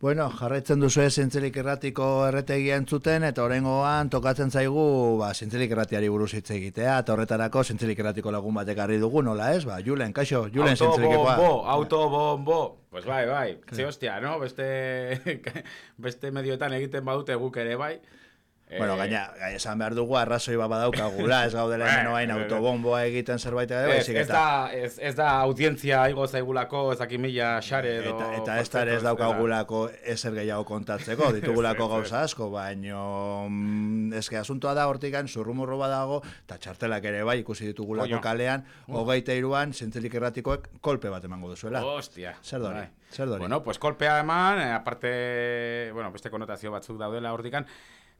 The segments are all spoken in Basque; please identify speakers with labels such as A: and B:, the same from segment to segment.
A: Bueno, jarraitzen duzu ez zintzelik erratiko erretegia entzuten, eta horrengoan tokatzen zaigu ba, zintzelik erratiari buruz hitz egitea, eta horretarako zintzelik erratiko lagun batek harri dugu, nola ez? Ba, Julen, kaixo, Julen zintzelikekoa.
B: Autobombo, autobombo. Pues bai, bai, ze hostia, no? Beste, beste medioetan egiten badute guk ere bai.
A: Bueno, eh, gaina, esan behar dugu arrazoi bat badaukagula, ez gaudela hemen oain autobomboa egiten zerbait edo,
B: ez, ez, da, ez, ez da audientzia igo zaigulako, ez mila xare edo...
A: Eta, eta ez da ez daukagulako ezer gehiago kontatzeko, ditugulako gauza asko, baino mm, que asuntoa da hortikan, zurrumurro badago, eta txartelak ere bai ikusi ditugulako kalean, hogeita iruan, zintzelik erratikoek kolpe bat emango duzuela.
B: Hostia.
A: Zer dori, bai. zer dori.
B: Bueno, pues kolpea eman, eh, aparte, bueno, beste konotazio batzuk daudela hortikan,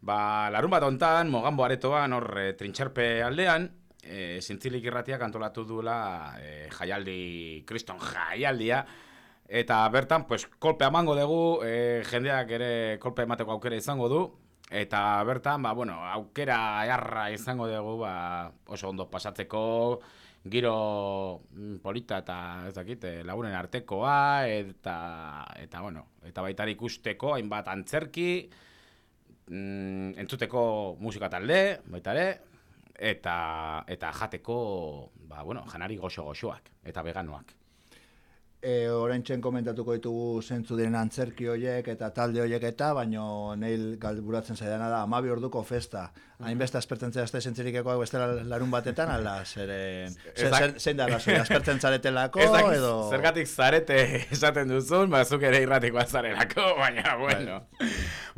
B: Ba, larun bat ontan, mogambo aretoan, hor, e, trintxerpe aldean, e, zintzilik irratiak antolatu duela e, jaialdi, kriston jaialdia, eta bertan, pues, kolpe amango dugu, e, jendeak ere kolpe emateko aukera izango du, eta bertan, ba, bueno, aukera jarra izango dugu, ba, oso ondo pasatzeko, giro mm, polita eta ez dakit, lagunen artekoa, eta, eta, bueno, eta baita ikusteko, hainbat antzerki, mm, entzuteko musika talde, baita ere, eta, eta jateko, ba, bueno, janari goxo-goxoak, eta veganoak
A: e, oraintzen komentatuko ditugu zentzu diren antzerki horiek eta talde horiek eta, baino neil galburatzen zaidana da, amabi orduko festa. Hainbeste aspertentzea ez da zentzirikeko bestela larun batetan, ala, zeren, zein da razo, aspertzen zaretelako, edo...
B: Zergatik zarete esaten duzun, ba, zuk ere irratikoa zarelako, baina, bueno.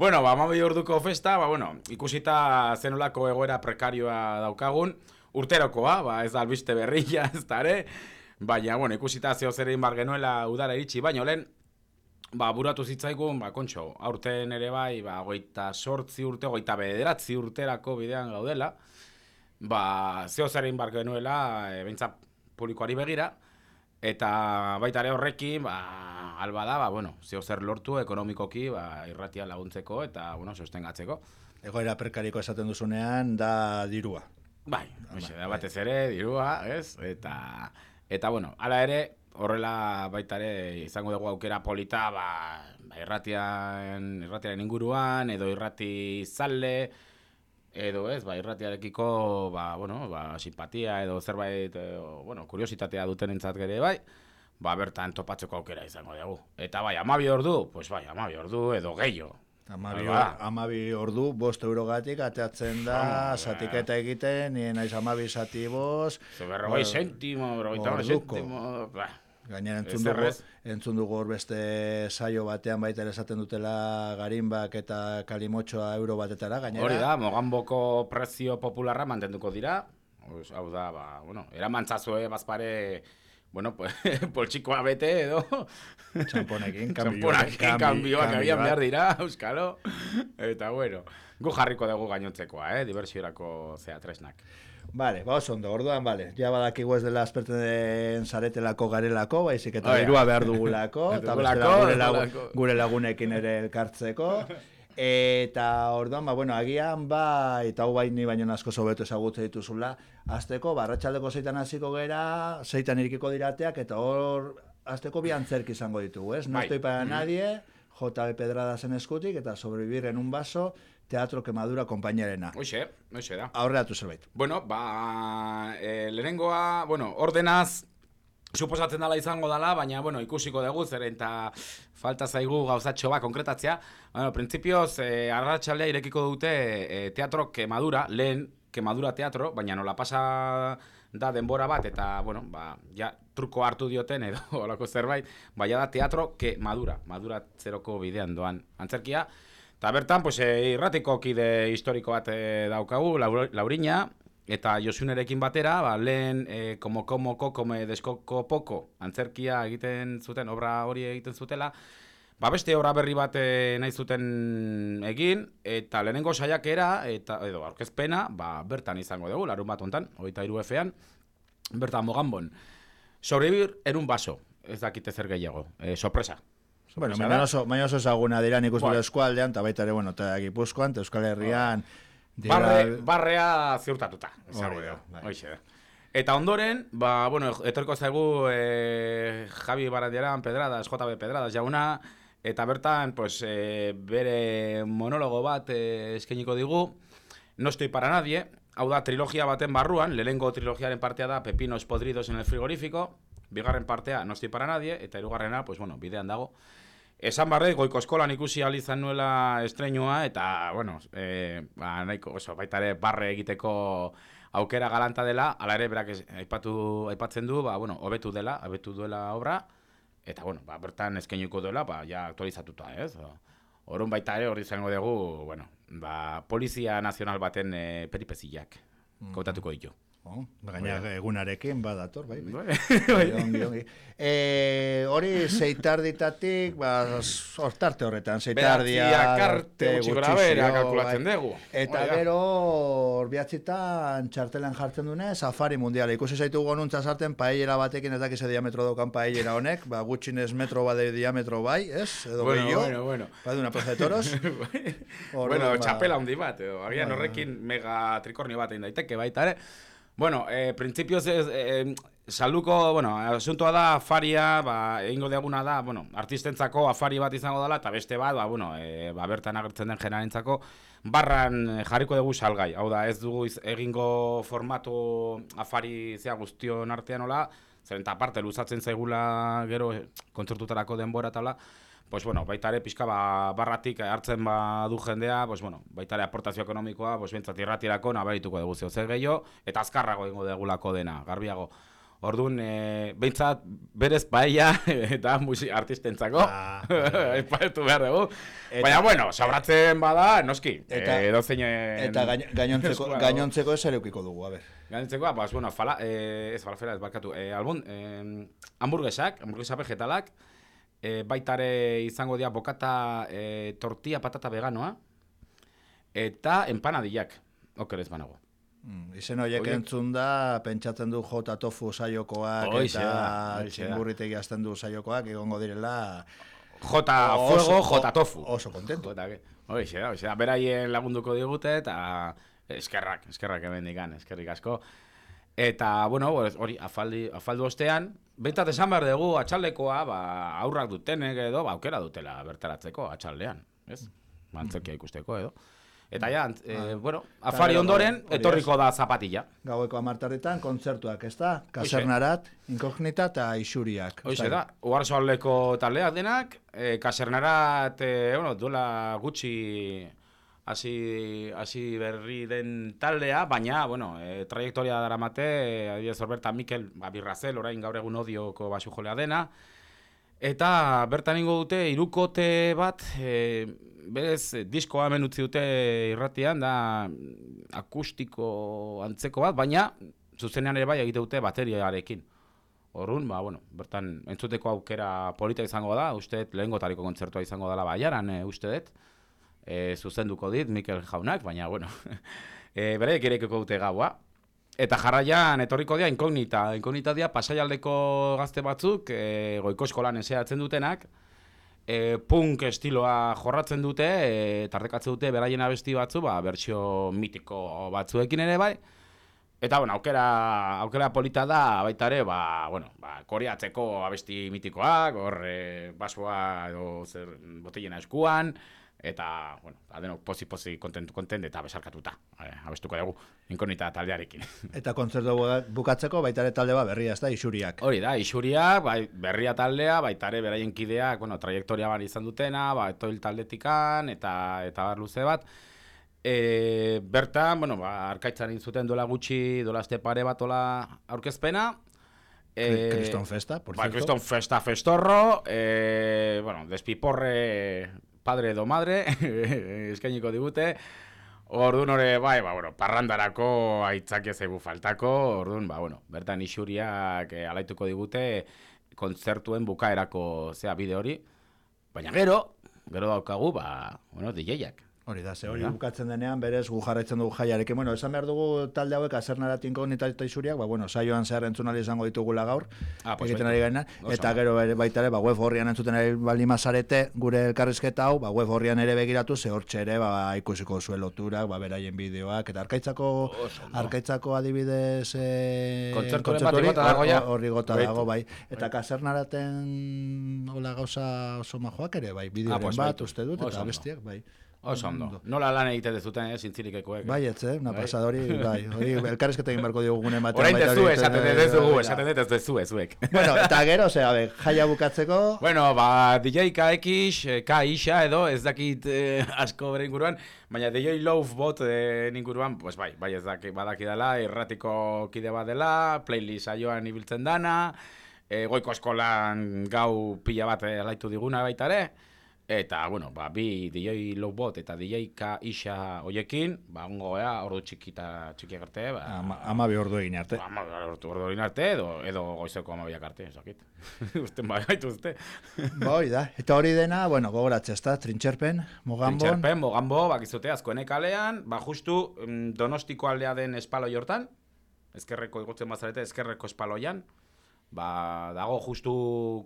B: Bueno, ba, amabi orduko festa, ba, bueno, ikusita zenolako egoera prekarioa daukagun, urterokoa, ba, ez da albiste berria, ez da, ere, Baina, bueno, ikusita zeo zer egin genuela udara iritsi, baina lehen, ba, buratu zitzaigun, ba, kontxo, aurten ere bai, ba, goita sortzi urte, goita bederatzi urterako bidean gaudela, ba, zeo zer egin genuela, e, publikoari begira, eta baita ere horrekin, ba, alba da, ba, bueno, zeo zer lortu ekonomikoki, ba, irratia laguntzeko, eta, bueno, sostengatzeko.
A: Egoera perkariko esaten duzunean, da dirua.
B: Bai, bai, da batez ere, dirua, ez, eta... Eta bueno, ala ere, horrela baita ere izango dugu aukera polita, ba, ba irratian, irratiaren inguruan, edo irrati zalde, edo ez, ba, irratiarekiko, ba, bueno, ba, simpatia edo zerbait, edo, bueno, kuriositatea duten entzat gere, bai, ba, bertan topatzeko aukera izango dugu. Eta bai, amabi ordu, pues bai, amabi ordu edo gehiago,
A: Amabi, or, amabi ordu, bost eurogatik, ateatzen da, satiketa egiten, nien aiz amabi zati bost.
B: Berrogei sentimo, berrogei sentimo, ba.
A: Gainera entzun dugu, entzun dugu hor beste saio batean baita esaten dutela garimbak eta kalimotxoa euro batetara, gainera.
B: Hori da, mogamboko prezio popularra mantenduko dira, hau da, ba, bueno, eramantzazue bazpare bueno, pues, poltsikoa bete edo...
A: Txamponekin,
B: Txamponekin, kambioak agian behar dira, euskalo. Eta, bueno, gu jarriko dugu gainontzekoa, eh, diversiorako zea tresnak.
A: Vale, ba, ondo, orduan, vale. Ja badakigu ez dela asperten den zaretelako garelako, baizik eta oh, irua behar dugulako, eta gure, gure lagunekin ere elkartzeko. Eta orduan, ba, bueno, agian ba, eta hau baini baino asko sobeto ezagutze dituzula, azteko, barratxaldeko zeitan hasiko gera, zeitan irikiko dirateak, eta hor, azteko bi antzerk izango ditugu, ez? No bai. estoy para nadie, J.B. Pedrada zen eskutik, eta sobrevivir en un vaso, teatro kemadura kompainarena.
B: Oixe, oixe da.
A: Aurreatu zerbait.
B: Bueno, ba, e, lehenengoa, bueno, ordenaz, Suposatzen dela izango dela, baina bueno, ikusiko dugu zer eta falta zaigu gauzatxo bat konkretatzea. Bueno, printzipioz, eh, arratsaldea irekiko dute eh, teatro kemadura, lehen kemadura teatro, baina nola pasa da denbora bat eta, bueno, ba, ja, truko hartu dioten edo olako zerbait, baina da teatro kemadura, madura zeroko bidean doan antzerkia. Eta bertan, pues, eh, irratiko kide historiko bat eh, daukagu, Laurina, Eta Josunerekin batera, ba, lehen e, komo komo kokome deskoko poko antzerkia egiten zuten, obra hori egiten zutela, ba beste obra berri bat e, nahi zuten egin, eta lehenengo saiakera, eta, edo aurkezpena, ba, bertan izango dugu, larun bat ontan, oita iru efean, bertan moganbon. Sobrevivir en un baso, ez dakite zer gehiago, e, sorpresa.
A: Bueno, mañana oso, mañana oso ezaguna dira nik uste eskualdean, eta baita ere, bueno, eta Gipuzkoan, eta Euskal Herrian,
B: Barre, barrea ziurtatuta. Bai. Eta ondoren, ba, bueno, etorko zaigu e, Javi Barandiaran Pedradas, JB Pedradas jauna, eta bertan, pues, e, bere monologo bat e, eskainiko digu, no estoy para nadie, hau da, trilogia baten barruan, lehengo trilogiaren partea da, Pepinos podridos en el frigorífico, bigarren partea, no estoy para nadie, eta irugarrena, pues, bueno, bidean dago. Esan barre, goiko eskolan ikusi alizan nuela estrenua, eta, bueno, e, ba, nahiko, oso, baita ere, barre egiteko aukera galanta dela, ala ere, berak aipatu, aipatzen du, ba, bueno, hobetu dela, hobetu duela obra, eta, bueno, ba, bertan ezkeinuko duela, ba, ja aktualizatuta, ez? Horun baita ere, hori zango dugu, bueno, ba, Polizia Nazional baten e, peripeziak, mm -hmm. kontatuko ditu.
A: Oh, gaina egunarekin badator, bai. bai. bai. E, hori zeitarditatik, ba, sortarte horretan, zeitardia...
B: Behatziak gutxi gora bera kalkulatzen bai. dugu.
A: Eta Oiga. gero, orbiatzitan txartelen jartzen dune, safari mundiala. Ikusi zaitu gonuntza sartzen, paellera batekin ez dakize diametro daukan paellera honek, ba, gutxinez metro bade diametro bai, ez? Edo
B: bueno, gehiago, bueno, bueno.
A: Ba, duna plaza de toros.
B: bueno, ba... txapela hundi bat, edo. Agian horrekin mega trikornio bat egin daiteke baita, ere. Bueno, eh, principios es, eh, saluko, bueno, asuntoa da afaria, ba, egingo diaguna da, bueno, artistentzako afari bat izango dela, eta beste bat, ba, bueno, e, ba, bertan agertzen den jenarentzako, barran jarriko dugu salgai. Hau da, ez dugu egingo formatu afari zea guztion artean nola, zeren eta parte luzatzen zaigula gero kontzertutarako denbora eta pues bueno, baita ere pixka ba, barratik hartzen ba du jendea, pues bueno, baita ere aportazio ekonomikoa, pues bentsat irratirako nabarituko dugu zeo zer gehiago, eta azkarrago egingo degulako dena, garbiago. Orduan, e, behintzat, berez paella eta musi artistentzako, ah, epaetu behar dugu. Baina, bueno, sabratzen bada, noski,
A: eta,
B: e,
A: Eta gainontzeko, gainontzeko ez ereukiko dugu, a ber.
B: Gainontzeko, pues, bueno, fala, e, ez falafela, ez barkatu, e, albun, e, hamburguesak, hamburguesak vegetalak, e, baitare izango dira bokata e, tortilla patata veganoa eta empanadillak oker ez banago.
A: Mm, izen horiek entzun da, pentsatzen du jota tofu saiokoak eta txingurritegi azten du saiokoak, egongo direla...
B: Jota fuego, jota tofu.
A: Oso kontento.
B: Oixe, oixe, beraien lagunduko digute eta eskerrak, eskerrak hemen digan, eskerrik asko. Eta, bueno, hori, afaldi, afaldu ostean, Bentat esan behar dugu atxaldekoa, ba, aurrak dutenek edo, ba, aukera dutela bertaratzeko atxaldean, ez? Mantzekia ikusteko edo. Eta ja, e, bueno, afari ondoren, etorriko da zapatilla.
A: Gaueko amartaretan, kontzertuak, ez da? Kasernarat, inkognita eta isuriak.
B: Hoize da, uarzo aldeko taldeak denak, e, kasernarat, e, bueno, duela gutxi hasi hasi berri den taldea, baina bueno, e, trajektoria daramate, e, adibidez Roberta Mikel, ba Birrazel orain gaur egun odioko basu dena. Eta bertan ingo dute irukote bat, e, berez diskoa hemen utzi dute irratian da akustiko antzeko bat, baina zuzenean ere bai egite dute bateriarekin. Horrun, ba, bueno, bertan entzuteko aukera polita izango da, uste lehengo tariko kontzertua izango dela baiaran, e, uste dut e, zuzenduko dit Mikel Jaunak, baina bueno, e, bere ekirekeko dute gaua. Eta jarraian etorriko dira inkognita, inkognita dira pasaialdeko gazte batzuk, e, goiko eskolan eseatzen dutenak, e, punk estiloa jorratzen dute, e, tardekatze dute beraien abesti batzu, ba, bertsio mitiko batzuekin ere bai, Eta, bueno, aukera, aukera polita da, baita ere, ba, bueno, ba, koreatzeko abesti mitikoak, hor, e, basua edo zer, botellena eskuan, eta, bueno, adenok posi-posi kontentu kontent eta besarkatuta, e, abestuko dugu, inkonita taldearekin.
A: Eta kontzertu bukatzeko baitare talde bat berria, ez da, isuriak?
B: Hori da, isuriak, bai, berria taldea, baitare beraien kideak, bueno, trajektoria bat izan dutena, ba, etoil taldetikan, eta eta bar luze bat, e, bertan, bueno, ba, arkaitzan zuten dola gutxi, dola este pare bat ola aurkezpena,
A: Eh, Kriston Festa, por
B: ba, Kriston Festa festorro, eh, bueno, despiporre padre edo madre, eskainiko digute, Orduan hori, bai, ba, bueno, parrandarako aitzak ez faltako, orduan, ba, bueno, bertan isuriak eh, alaituko digute kontzertuen bukaerako zea bide hori, baina gero, gero daukagu, ba, bueno, DJak,
A: Hori da, ze hori bukatzen denean, berez gu jarraitzen dugu jaiarekin. Bueno, esan behar dugu talde hauek azernara tinko eta isuriak, ba, bueno, saioan zehar entzun izango ditugula gaur, ah, pues egiten ari gaina, eta gero baita ere, ba, web horrian entzuten ari bali mazarete, gure elkarrizketa hau, ba, web horrian ere begiratu, ze hor txere, ba, ikusiko zuen loturak, ba, beraien bideoak, eta arkaitzako, arkaitzako adibidez, e, horri gota dago, bai. Eta kasernaraten, hola gauza oso majoak ere, bai, bideoren bat, uste dut, eta bestiak, bai.
B: Oso ondo. Nola lan egite dezuten, eh, zintzirik ekoek.
A: Bai, etze, una bai. pasada hori, bai. Hori, elkarrezketa egin barko diogu gune
B: batean. Orain dezu, esaten dezu, esaten dezu, ezuek.
A: Bueno, eta gero, ze, abe, jaia bukatzeko.
B: Bueno, ba, DJ KX, eh, K isa edo, ez dakit eh, asko bere inguruan, baina DJ Love Bot eh, inguruan, pues bai, bai ez dakit badaki dela, erratiko kide bat dela, playlist aioan ibiltzen dana, eh, goiko eskolan gau pila bat eh, diguna baita ere, Eta, bueno, ba, bi DJ Lowbot eta DJ K Isha hoiekin, ba, ongo ea, ordu txikita txiki arte, ba...
A: Ama, ama bi ordu egin arte.
B: Ba, ama bi ordu, ordu egin arte, edo, edo goizeko ama biak arte, esakit. Usten bai, haitu uste.
A: ba, hori da. Eta hori dena, bueno, gogoratzea, ez da, trintxerpen, mogambon.
B: Trintxerpen, mogambo, bakizute, azkoene kalean, ba, justu, mm, donostiko aldea den espalo jortan, ezkerreko igutzen bazarete, ezkerreko espaloian, Ba, dago justu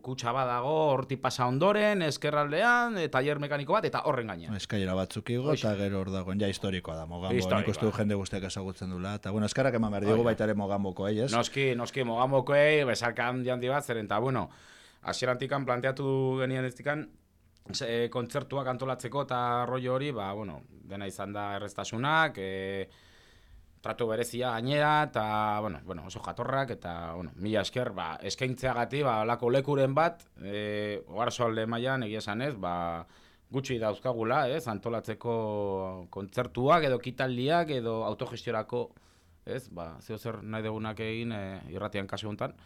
B: kutsa bat dago, horti pasa ondoren, eskerraldean, e, taller mekaniko bat, eta horren gainean.
A: Eskailera batzuk igo, eta gero hor dagoen, ja historikoa da, mogambo, nik uste du jende guztiak ezagutzen dula, eta bueno, eskarrak eman behar digu baita ere mogamboko, eh,
B: Noski, noski, mogamboko, eh, bezalkan handi bat, zeren, eta bueno, asierantikan planteatu genien ez dikan, e, kontzertuak antolatzeko eta rollo hori, ba, bueno, dena izan da errestasunak, eh, tratu berezia gainera eta bueno, bueno, oso jatorrak eta bueno, mila esker ba eskaintzeagati ba holako lekuren bat eh Oarsoalde mailan egia esan ez ba gutxi dauzkagula, ez, antolatzeko kontzertuak edo kitaldiak edo autogestiorako, ez, ba, zeo zer nahi dugunak egin e, irratian kasu honetan,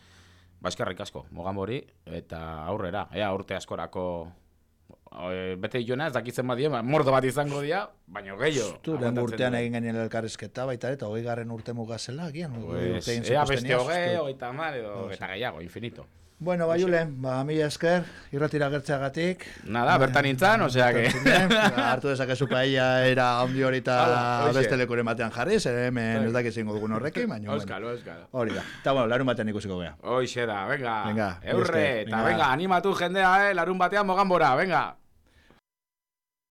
B: ba, eskerrik asko, mogan bori, eta aurrera, ea, urte askorako bete joana ez dakitzen badien, ba, mordo bat izango dia, baina gehiago.
A: Tu, lehen urtean egin genien elkarrezketa baita, eta hogei garren urte mugazela, gian.
B: Pues, ea beste hogei, hogei tamar, edo, eta gehiago, infinito.
A: Bueno, bai, Julen, ba, mi esker, irratira gertzeagatik.
B: Nada, bertan nintzen, osea que...
A: Artu dezake zu paella era ondi hori eta beste lekuren batean jarri, zer hemen ez dakiz ingo dugun horrekin, baina...
B: Oskalo, oskalo.
A: Hori da. Eta bueno, larun batean ikusiko gea.
B: Hoxe da, venga. Venga. Eurre, eta venga, animatu jendea, eh, larun batean mogan bora, venga.